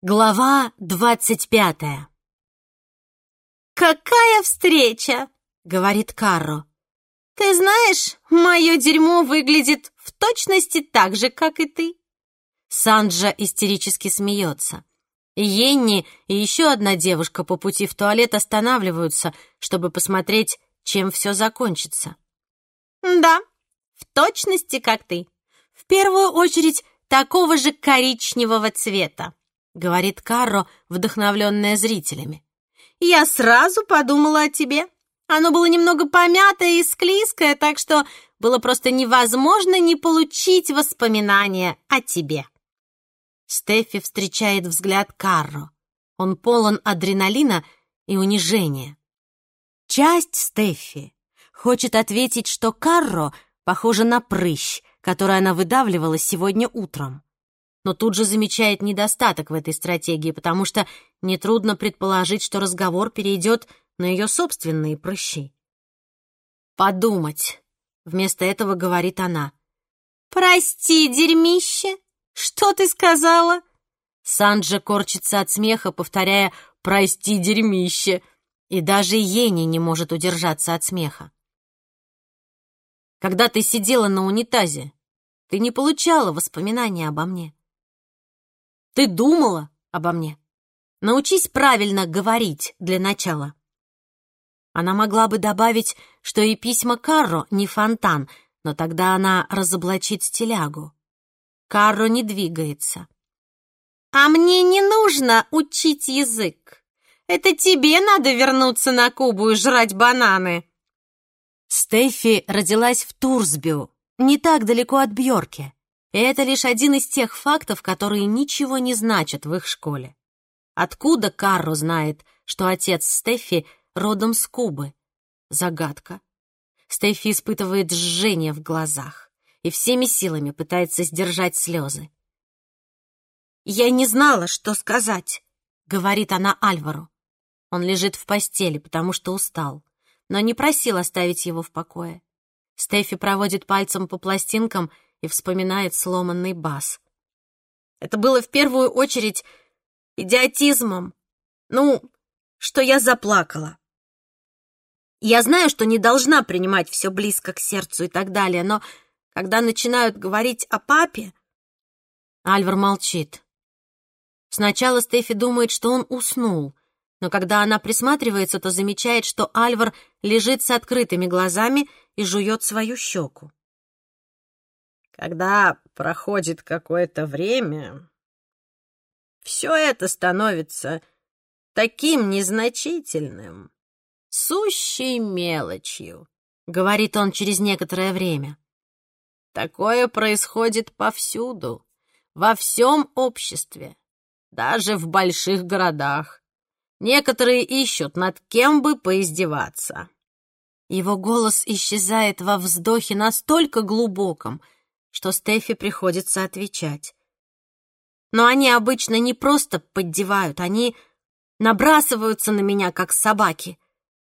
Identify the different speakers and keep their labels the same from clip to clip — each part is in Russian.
Speaker 1: Глава двадцать пятая
Speaker 2: «Какая встреча!» — говорит Карро. «Ты знаешь, мое дерьмо выглядит в точности так же, как и ты».
Speaker 1: Санджа истерически смеется. Йенни и еще одна девушка по пути в туалет останавливаются, чтобы посмотреть, чем все закончится.
Speaker 2: «Да, в точности, как ты. В первую очередь, такого же коричневого цвета», — говорит Карро, вдохновленная зрителями. «Я сразу подумала о тебе. Оно было немного помятое и склизкое, так что было просто невозможно не получить воспоминания о тебе».
Speaker 1: Стеффи встречает взгляд Карро. Он полон адреналина и унижения. Часть Стеффи хочет ответить, что Карро похожа на прыщ, который она выдавливала сегодня утром. Но тут же замечает недостаток в этой стратегии, потому что нетрудно предположить, что разговор перейдет на ее собственные прыщи. «Подумать», — вместо этого говорит она.
Speaker 2: «Прости, дерьмище!» «Что ты сказала?»
Speaker 1: Санджа корчится от смеха, повторяя «Прости, дерьмище!» И даже Ени не может удержаться от смеха. Когда ты сидела на унитазе, ты не получала воспоминания обо мне. Ты думала обо мне. Научись правильно говорить для начала. Она могла бы добавить, что и письма Карро не фонтан, но тогда она разоблачит стилягу. Карро не двигается.
Speaker 2: «А мне не нужно учить язык. Это тебе надо вернуться на Кубу и жрать бананы».
Speaker 1: Стефи родилась в Турсбю, не так далеко от Бьорки. Это лишь один из тех фактов, которые ничего не значат в их школе. Откуда Карро знает, что отец Стефи родом с Кубы? Загадка. Стефи испытывает жжение в глазах и всеми силами пытается сдержать слезы.
Speaker 2: «Я не знала, что сказать», — говорит она Альвару.
Speaker 1: Он лежит в постели, потому что устал, но не просил оставить его в покое. Стефи проводит пальцем по пластинкам и вспоминает сломанный бас.
Speaker 2: «Это было в первую очередь идиотизмом. Ну, что я заплакала. Я знаю, что не должна принимать все близко к сердцу и так далее, но когда начинают говорить о папе...»
Speaker 1: Альвар молчит. Сначала Стефи думает, что он уснул, но когда она присматривается, то замечает, что Альвар лежит с открытыми глазами и жует свою щеку.
Speaker 3: Когда проходит какое-то время, все это становится таким незначительным, сущей мелочью, — говорит он через некоторое время. Такое происходит повсюду, во всем обществе, даже в больших городах. Некоторые ищут, над кем бы поиздеваться.
Speaker 1: Его голос исчезает во вздохе настолько глубоком, что Стефи приходится отвечать. Но они обычно не просто поддевают, они набрасываются на меня, как собаки,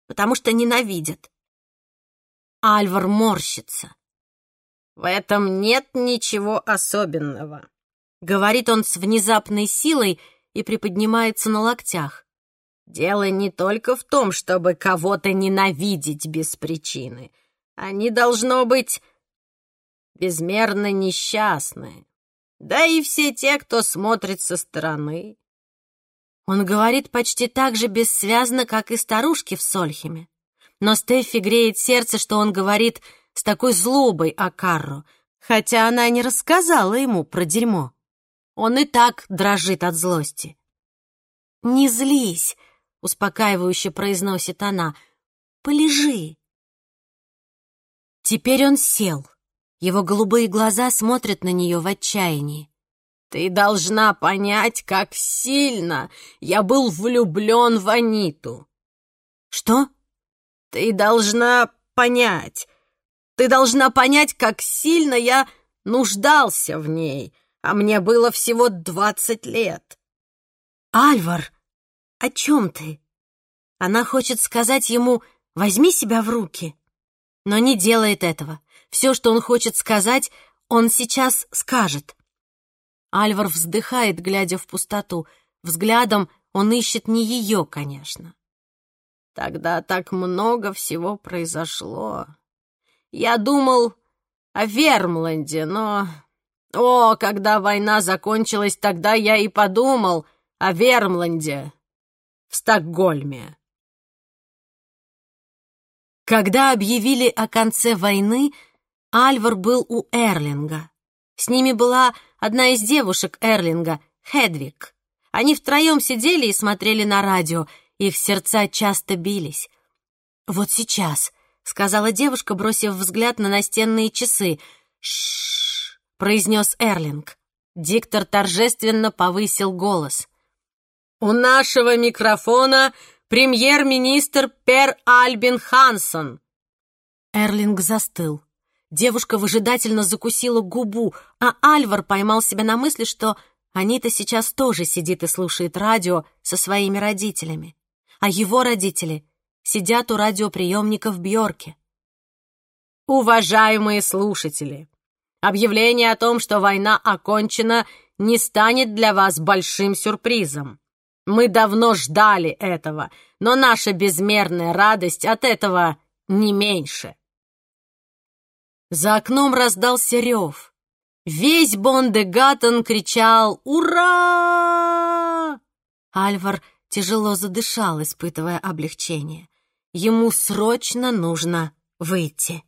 Speaker 1: потому что ненавидят. Альвар морщится.
Speaker 3: В этом нет ничего особенного.
Speaker 1: Говорит он с внезапной силой и приподнимается на локтях.
Speaker 3: Дело не только в том, чтобы кого-то ненавидеть без причины. Они, должно быть, безмерно несчастны. Да и все те, кто смотрит со стороны.
Speaker 1: Он говорит почти так же бессвязно, как и старушки в Сольхеме. Но Стеффи греет сердце, что он говорит с такой злобой о Карро, хотя она не рассказала ему про дерьмо. Он и так дрожит от злости. «Не злись», — успокаивающе произносит она, — «полежи». Теперь он сел. Его голубые глаза смотрят на нее в отчаянии.
Speaker 3: «Ты должна понять, как сильно я был влюблен в Аниту».
Speaker 1: «Что?»
Speaker 3: «Ты должна понять, ты должна понять, как сильно я нуждался в ней, а мне было всего двадцать лет.
Speaker 1: Альвар, о чем ты? Она хочет сказать ему «возьми себя в руки», но не делает этого. Все, что он хочет сказать, он сейчас скажет. Альвар вздыхает, глядя в пустоту. Взглядом он ищет не ее, конечно.
Speaker 3: Тогда так много всего произошло. Я думал о Вермланде, но... О, когда война закончилась, тогда я и подумал о Вермланде в Стокгольме.
Speaker 1: Когда объявили о конце войны, Альвар был у Эрлинга. С ними была одна из девушек Эрлинга, Хедвиг. Они втроем сидели и смотрели на радио, их сердца часто бились. «Вот сейчас», — сказала девушка, бросив взгляд на настенные часы. «Ш-ш-ш», произнес Эрлинг. Диктор торжественно повысил голос.
Speaker 3: «У нашего микрофона премьер-министр Пер Альбин Хансон».
Speaker 1: Эрлинг застыл. Девушка выжидательно закусила губу, а Альвар поймал себя на мысли, что Анита сейчас тоже сидит и слушает радио со своими родителями. А его родители сидят у радиоприемника в Бьорке.
Speaker 3: Уважаемые слушатели, объявление о том, что война окончена, не станет для вас большим сюрпризом. Мы давно ждали этого, но наша безмерная радость от этого не меньше.
Speaker 1: За окном раздался рев. Весь Бондегаттен кричал «Ура!». Альвар тяжело задышал, испытывая облегчение. Ему срочно нужно выйти.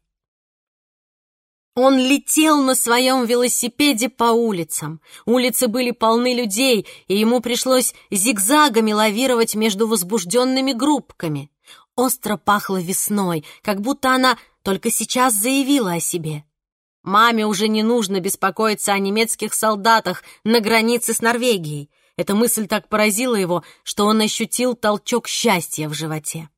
Speaker 1: Он летел на своем велосипеде по улицам. Улицы были полны людей, и ему пришлось зигзагами лавировать между возбужденными группками. Остро пахло весной, как будто она только сейчас заявила о себе. Маме уже не нужно беспокоиться о немецких солдатах на границе с Норвегией. Эта мысль так поразила его, что он ощутил толчок счастья в животе.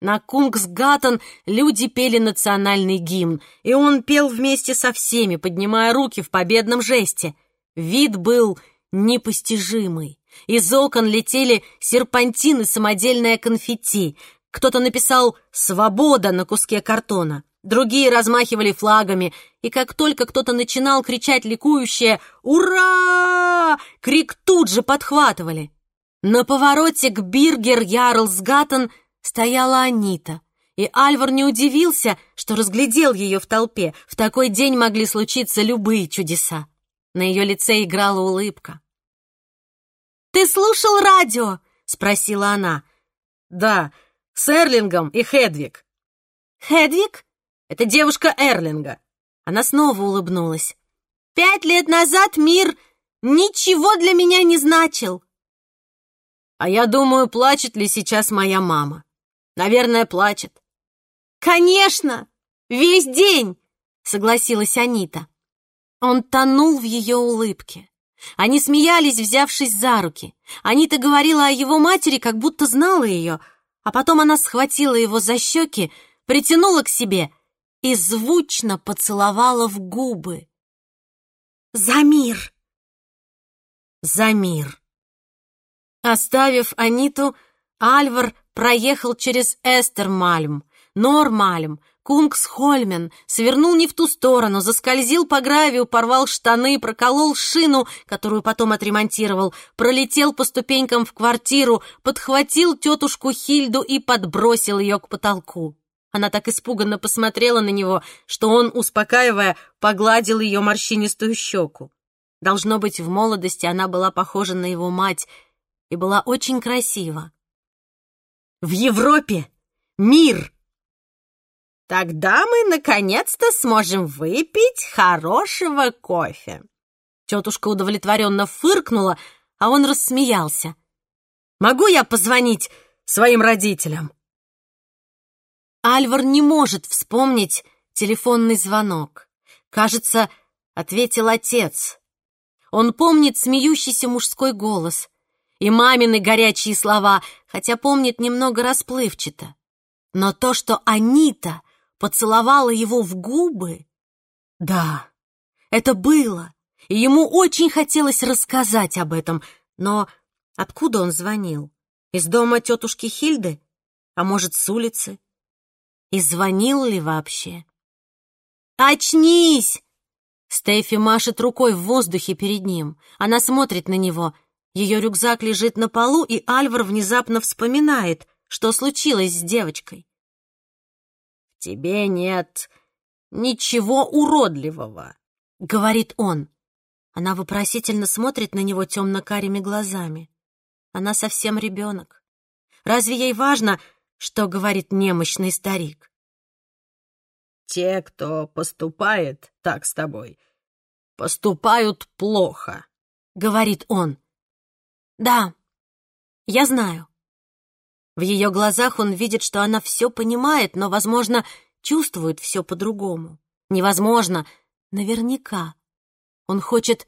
Speaker 1: На Кунгсгаттен люди пели национальный гимн, и он пел вместе со всеми, поднимая руки в победном жесте. Вид был непостижимый. Из окон летели серпантины самодельное конфетти. Кто-то написал «Свобода» на куске картона, другие размахивали флагами, и как только кто-то начинал кричать ликующее «Ура!», крик тут же подхватывали. На повороте к Биргер Ярлсгаттен стояла Анита, и Альвар не удивился, что разглядел ее в толпе. В такой день могли случиться любые чудеса. На ее лице играла улыбка. «Ты слушал радио?» — спросила она.
Speaker 3: «Да, с Эрлингом и Хедвиг.
Speaker 1: Хедвиг?
Speaker 3: Это девушка Эрлинга.
Speaker 1: Она снова улыбнулась. Пять лет назад мир ничего для меня не значил.
Speaker 3: А я думаю, плачет ли сейчас моя мама. Наверное, плачет.
Speaker 1: Конечно, весь день, согласилась Анита. Он тонул в ее улыбке. Они смеялись, взявшись за руки. Анита говорила о его матери, как будто знала ее, а потом она схватила его за щеки, притянула к себе и звучно поцеловала в губы. «За мир!» «За мир!» Оставив Аниту, Альвар проехал через Эстермальм, Нормальм, Кунгсхольмен, свернул не в ту сторону, заскользил по гравию, порвал штаны, проколол шину, которую потом отремонтировал, пролетел по ступенькам в квартиру, подхватил тетушку Хильду и подбросил ее к потолку. Она так испуганно посмотрела на него, что он, успокаивая, погладил ее морщинистую щеку. Должно быть, в молодости она была похожа на его мать и была очень красива. «В Европе мир!»
Speaker 3: Тогда мы наконец-то сможем выпить хорошего кофе.
Speaker 1: Тетушка удовлетворенно фыркнула, а он рассмеялся. «Могу я позвонить своим родителям?» Альвар не может вспомнить телефонный звонок. Кажется, ответил отец. Он помнит смеющийся мужской голос и мамины горячие слова, хотя помнит немного расплывчато. Но то, что Анита поцеловала его в губы? Да, это было, и ему очень хотелось рассказать об этом, но откуда он звонил? Из дома тетушки Хильды? А может, с улицы? И звонил ли вообще? «Очнись!» Стефи машет рукой в воздухе перед ним. Она смотрит на него. Ее рюкзак лежит на полу, и Альвар внезапно вспоминает, что случилось с девочкой.
Speaker 3: «В тебе нет ничего уродливого», — говорит он.
Speaker 1: Она вопросительно смотрит на него темно-карими глазами. Она совсем ребенок. Разве ей важно, что говорит немощный старик?
Speaker 3: «Те, кто поступает так с тобой, поступают плохо», — говорит он.
Speaker 1: «Да, я знаю». В ее глазах он видит, что она все понимает, но, возможно, чувствует все по-другому. Невозможно, наверняка. Он хочет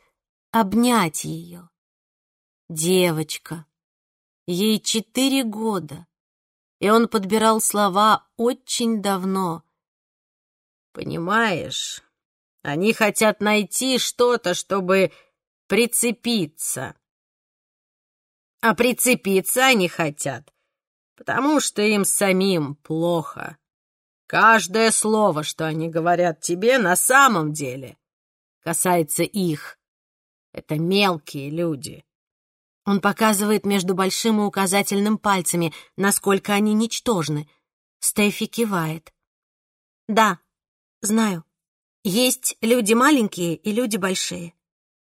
Speaker 1: обнять ее. Девочка. Ей четыре года. И он подбирал слова очень давно.
Speaker 3: «Понимаешь, они хотят найти что-то, чтобы прицепиться. А прицепиться они хотят, потому что им самим плохо. Каждое слово, что они говорят тебе, на самом деле касается их. Это мелкие люди.
Speaker 1: Он показывает между большим и указательным пальцами, насколько они ничтожны. Стефи кивает. «Да, знаю. Есть люди маленькие и люди большие.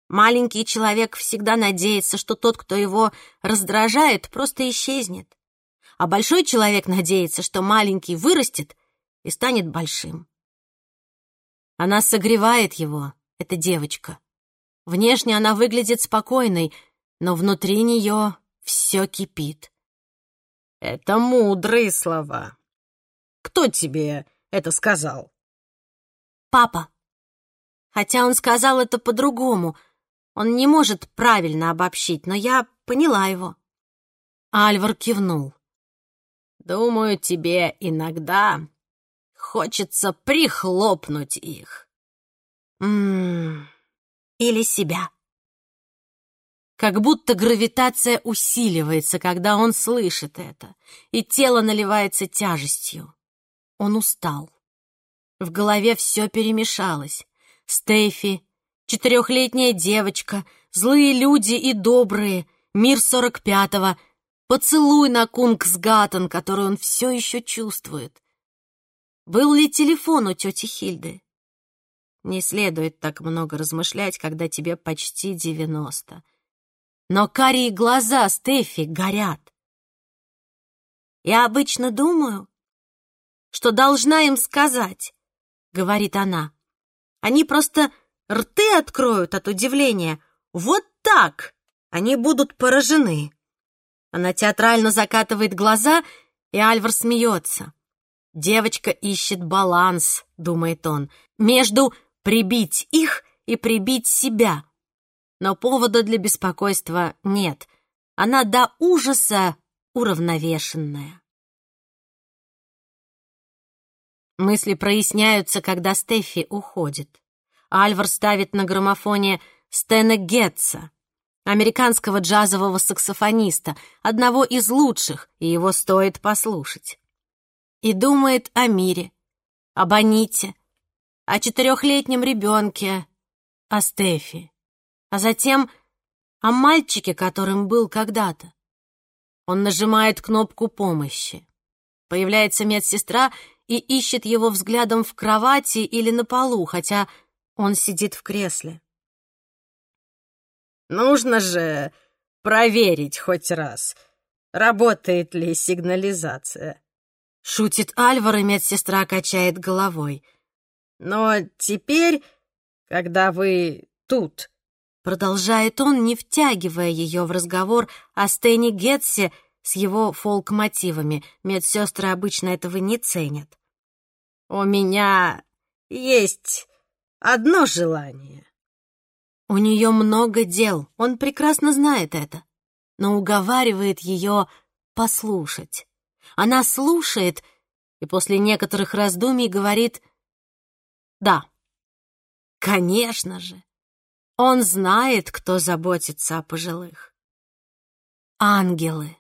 Speaker 1: Маленький человек всегда надеется, что тот, кто его раздражает, просто исчезнет. А большой человек надеется, что маленький вырастет и станет большим. Она согревает его, эта девочка. Внешне она выглядит спокойной, но внутри нее все кипит.
Speaker 3: «Это мудрые слова. Кто тебе это сказал?»
Speaker 1: «Папа. Хотя он сказал это по-другому. Он не может правильно обобщить, но я поняла его». Альвар кивнул.
Speaker 3: «Думаю, тебе иногда хочется прихлопнуть их».
Speaker 1: «Ммм, или себя». Как будто гравитация усиливается, когда он слышит это, и тело наливается тяжестью. Он устал. В голове все перемешалось. Стейфи, четырехлетняя девочка, злые люди и добрые, мир сорок пятого, поцелуй на Кунгсгаттен, который он все еще чувствует. Был ли телефон у тети Хильды? Не следует так много размышлять, когда тебе почти девяносто. Но карие глаза Стефи горят. «Я обычно думаю, что должна им сказать», — говорит она. «Они просто рты откроют от удивления. Вот так они будут поражены». Она театрально закатывает глаза, и Альвар смеется. «Девочка ищет баланс», — думает он, — «между прибить их и прибить себя». Но повода для беспокойства нет. Она до ужаса уравновешенная. Мысли проясняются, когда Стефи уходит. Альвар ставит на граммофоне Стена Гетца, американского джазового саксофониста, одного из лучших, и его стоит послушать. И думает о мире, об Аните, о четырехлетнем ребенке, о Стефи а затем о мальчике, которым был когда-то. Он нажимает кнопку помощи. Появляется медсестра и ищет его взглядом в кровати или на полу, хотя он сидит в кресле.
Speaker 3: «Нужно же проверить хоть раз, работает ли сигнализация», —
Speaker 1: шутит Альвар, и медсестра качает головой.
Speaker 3: «Но теперь, когда вы тут,
Speaker 1: Продолжает он, не втягивая ее в разговор о Стэне Гетсе с его фолк-мотивами. Медсестры обычно этого не ценят.
Speaker 3: «У меня есть одно желание».
Speaker 1: У нее много дел, он прекрасно знает это, но уговаривает ее послушать. Она слушает и после некоторых раздумий говорит «Да, конечно же». Он знает, кто заботится о пожилых. Ангелы.